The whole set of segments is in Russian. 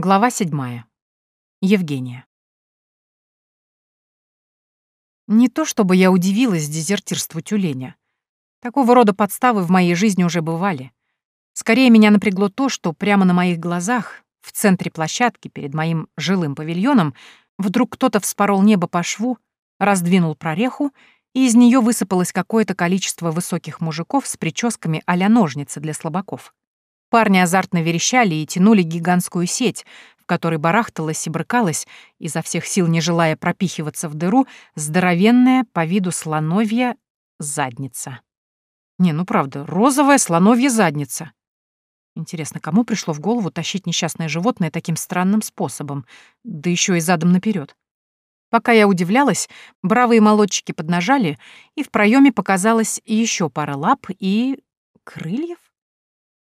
Глава седьмая. Евгения. Не то чтобы я удивилась дезертирству тюленя. Такого рода подставы в моей жизни уже бывали. Скорее меня напрягло то, что прямо на моих глазах, в центре площадки перед моим жилым павильоном, вдруг кто-то вспорол небо по шву, раздвинул прореху, и из нее высыпалось какое-то количество высоких мужиков с прическами а-ля ножницы для слабаков. Парни азартно верещали и тянули гигантскую сеть, в которой барахталась и брыкалась, изо всех сил не желая пропихиваться в дыру, здоровенная по виду слоновья задница. Не, ну правда, розовая слоновья задница. Интересно, кому пришло в голову тащить несчастное животное таким странным способом, да еще и задом наперед? Пока я удивлялась, бравые молодчики поднажали, и в проеме показалась еще пара лап и... крыльев?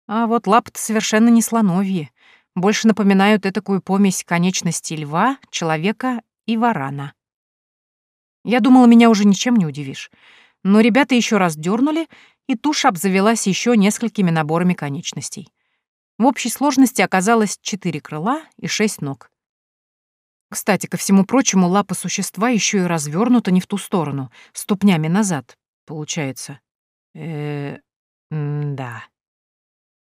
А вот лапы совершенно не слоновьи. Больше напоминают этакую помесь конечностей льва, человека и варана. Я думала, меня уже ничем не удивишь. Но ребята еще раз дернули, и туша обзавелась еще несколькими наборами конечностей. В общей сложности оказалось четыре крыла и шесть ног. Кстати, ко всему прочему, лапа существа еще и развернута не в ту сторону, ступнями назад, получается. Э, -э.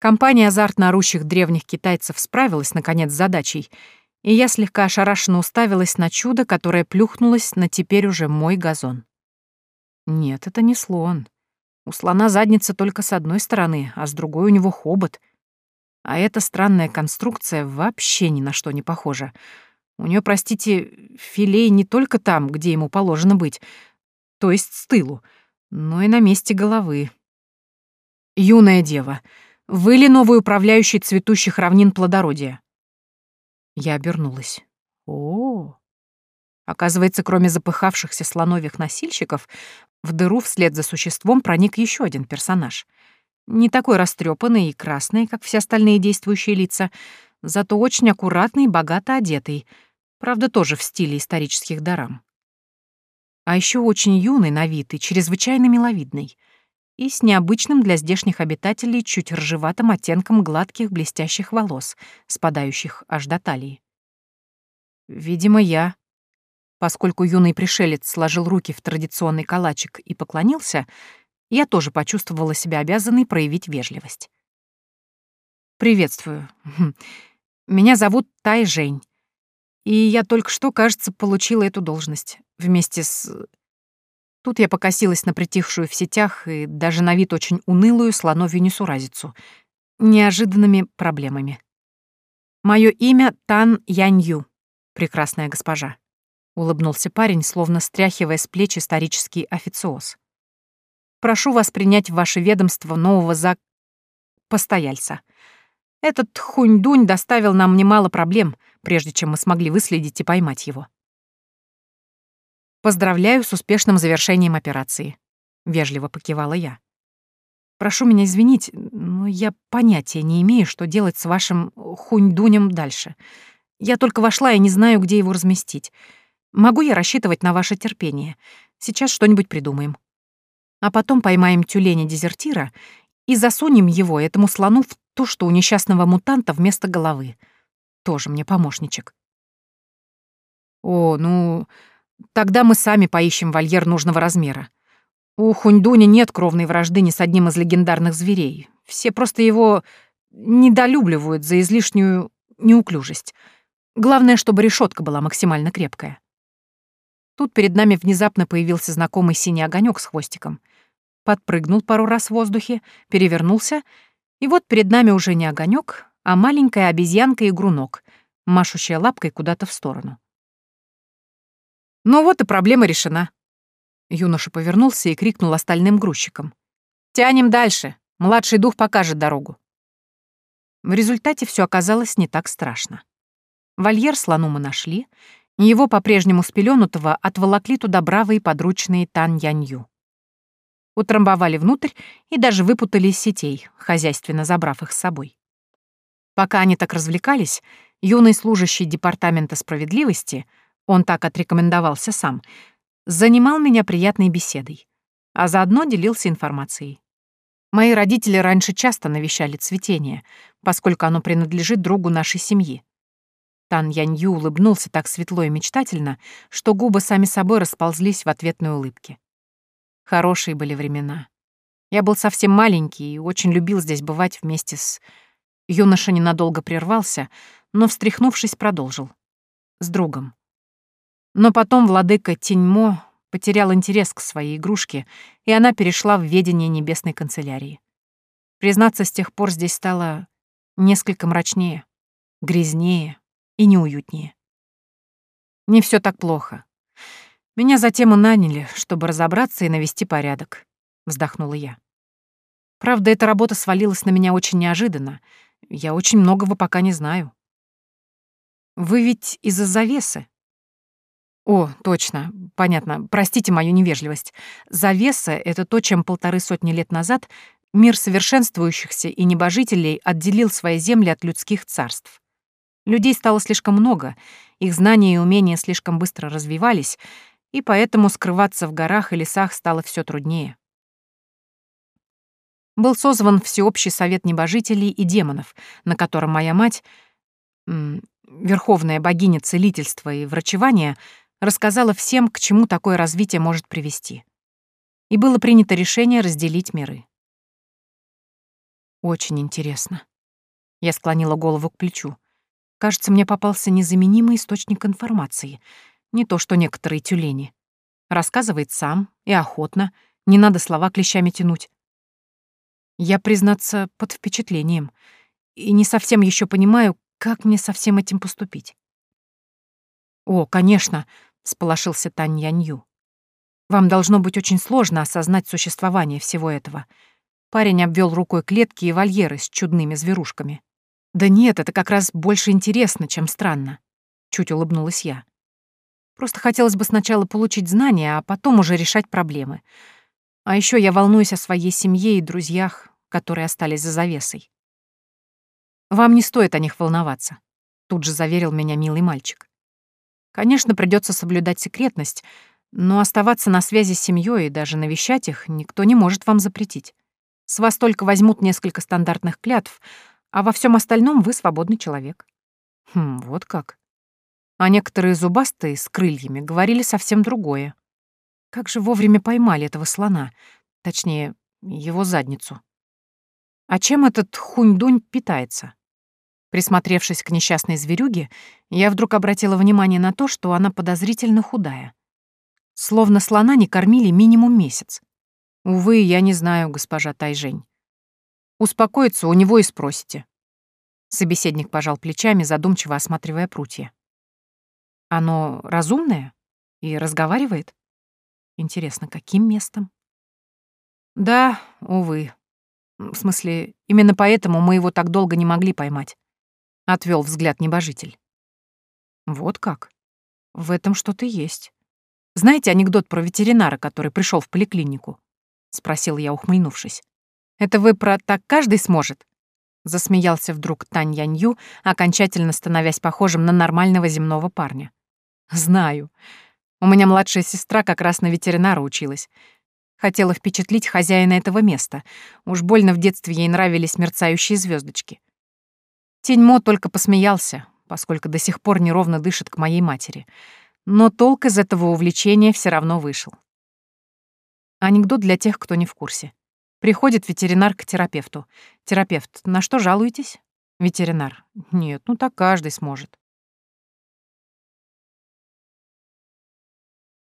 Компания азартно орущих древних китайцев справилась, наконец, с задачей, и я слегка ошарашенно уставилась на чудо, которое плюхнулось на теперь уже мой газон. Нет, это не слон. У слона задница только с одной стороны, а с другой у него хобот. А эта странная конструкция вообще ни на что не похожа. У нее, простите, филей не только там, где ему положено быть, то есть с тылу, но и на месте головы. Юная дева — вы ли новый управляющий цветущих равнин плодородия?» Я обернулась. О, Оказывается, кроме запыхавшихся слоновьих носильщиков, в дыру вслед за существом проник еще один персонаж. Не такой растрепанный и красный, как все остальные действующие лица, зато очень аккуратный и богато одетый, правда, тоже в стиле исторических дарам. А еще очень юный на вид и чрезвычайно миловидный и с необычным для здешних обитателей чуть ржеватым оттенком гладких блестящих волос, спадающих аж до талии. Видимо, я. Поскольку юный пришелец сложил руки в традиционный калачик и поклонился, я тоже почувствовала себя обязанной проявить вежливость. «Приветствую. Хм. Меня зовут Тай Жень. И я только что, кажется, получила эту должность вместе с... Тут я покосилась на притихшую в сетях и даже на вид очень унылую слоновью несуразицу. Неожиданными проблемами. Мое имя Тан Янью, прекрасная госпожа. Улыбнулся парень, словно стряхивая с плеч исторический официоз. Прошу вас принять в ваше ведомство нового зак... постояльца. Этот хунь-дунь доставил нам немало проблем, прежде чем мы смогли выследить и поймать его. «Поздравляю с успешным завершением операции», — вежливо покивала я. «Прошу меня извинить, но я понятия не имею, что делать с вашим хунь-дунем дальше. Я только вошла и не знаю, где его разместить. Могу я рассчитывать на ваше терпение? Сейчас что-нибудь придумаем. А потом поймаем тюленя-дезертира и засунем его, этому слону, в то, что у несчастного мутанта вместо головы. Тоже мне помощничек». «О, ну, Тогда мы сами поищем вольер нужного размера. У Хуньдуня нет кровной вражды ни с одним из легендарных зверей. Все просто его недолюбливают за излишнюю неуклюжесть. Главное, чтобы решетка была максимально крепкая. Тут перед нами внезапно появился знакомый синий огонек с хвостиком. Подпрыгнул пару раз в воздухе, перевернулся, и вот перед нами уже не огонек, а маленькая обезьянка-игрунок, машущая лапкой куда-то в сторону. Ну вот и проблема решена. Юноша повернулся и крикнул остальным грузчикам. «Тянем дальше. Младший дух покажет дорогу». В результате все оказалось не так страшно. Вольер слону мы нашли, его по-прежнему спеленутого отволокли туда бравые подручные Тан Янью. Утрамбовали внутрь и даже выпутали из сетей, хозяйственно забрав их с собой. Пока они так развлекались, юный служащий Департамента справедливости — он так отрекомендовался сам, занимал меня приятной беседой, а заодно делился информацией. Мои родители раньше часто навещали цветение, поскольку оно принадлежит другу нашей семьи. Тан Янью улыбнулся так светло и мечтательно, что губы сами собой расползлись в ответной улыбке. Хорошие были времена. Я был совсем маленький и очень любил здесь бывать вместе с... Юноша ненадолго прервался, но, встряхнувшись, продолжил. С другом. Но потом владыка Теньмо потерял интерес к своей игрушке, и она перешла в ведение небесной канцелярии. Признаться, с тех пор здесь стало несколько мрачнее, грязнее и неуютнее. Не все так плохо. Меня затем и наняли, чтобы разобраться и навести порядок, вздохнула я. Правда, эта работа свалилась на меня очень неожиданно. Я очень многого пока не знаю. Вы ведь из-за завесы? О, точно, понятно. Простите мою невежливость. Завеса — это то, чем полторы сотни лет назад мир совершенствующихся и небожителей отделил свои земли от людских царств. Людей стало слишком много, их знания и умения слишком быстро развивались, и поэтому скрываться в горах и лесах стало все труднее. Был созван Всеобщий совет небожителей и демонов, на котором моя мать, верховная богиня целительства и врачевания, рассказала всем, к чему такое развитие может привести. И было принято решение разделить миры. Очень интересно. Я склонила голову к плечу. Кажется, мне попался незаменимый источник информации. Не то, что некоторые тюлени. Рассказывает сам и охотно, не надо слова клещами тянуть. Я, признаться, под впечатлением. И не совсем еще понимаю, как мне со всем этим поступить. «О, конечно», — сполошился Тань Янью. «Вам должно быть очень сложно осознать существование всего этого». Парень обвел рукой клетки и вольеры с чудными зверушками. «Да нет, это как раз больше интересно, чем странно», — чуть улыбнулась я. «Просто хотелось бы сначала получить знания, а потом уже решать проблемы. А еще я волнуюсь о своей семье и друзьях, которые остались за завесой». «Вам не стоит о них волноваться», — тут же заверил меня милый мальчик. «Конечно, придется соблюдать секретность, но оставаться на связи с семьей и даже навещать их никто не может вам запретить. С вас только возьмут несколько стандартных клятв — а во всем остальном вы свободный человек. Хм, вот как. А некоторые зубастые с крыльями говорили совсем другое. Как же вовремя поймали этого слона, точнее, его задницу. А чем этот хунь-дунь питается? Присмотревшись к несчастной зверюге, я вдруг обратила внимание на то, что она подозрительно худая. Словно слона не кормили минимум месяц. Увы, я не знаю, госпожа Тайжень. Успокоиться у него и спросите. Собеседник пожал плечами, задумчиво осматривая прутья. Оно разумное и разговаривает? Интересно, каким местом? Да, увы. В смысле, именно поэтому мы его так долго не могли поймать. Отвел взгляд небожитель. Вот как? В этом что-то есть. Знаете анекдот про ветеринара, который пришел в поликлинику? Спросил я, ухмыльнувшись. Это вы про «так каждый сможет»?» Засмеялся вдруг Тань Янью, окончательно становясь похожим на нормального земного парня. «Знаю. У меня младшая сестра как раз на ветеринара училась. Хотела впечатлить хозяина этого места. Уж больно в детстве ей нравились мерцающие звездочки. Теньмо только посмеялся, поскольку до сих пор неровно дышит к моей матери. Но толк из этого увлечения все равно вышел. Анекдот для тех, кто не в курсе. Приходит ветеринар к терапевту. Терапевт, на что жалуетесь? Ветеринар. Нет, ну так каждый сможет.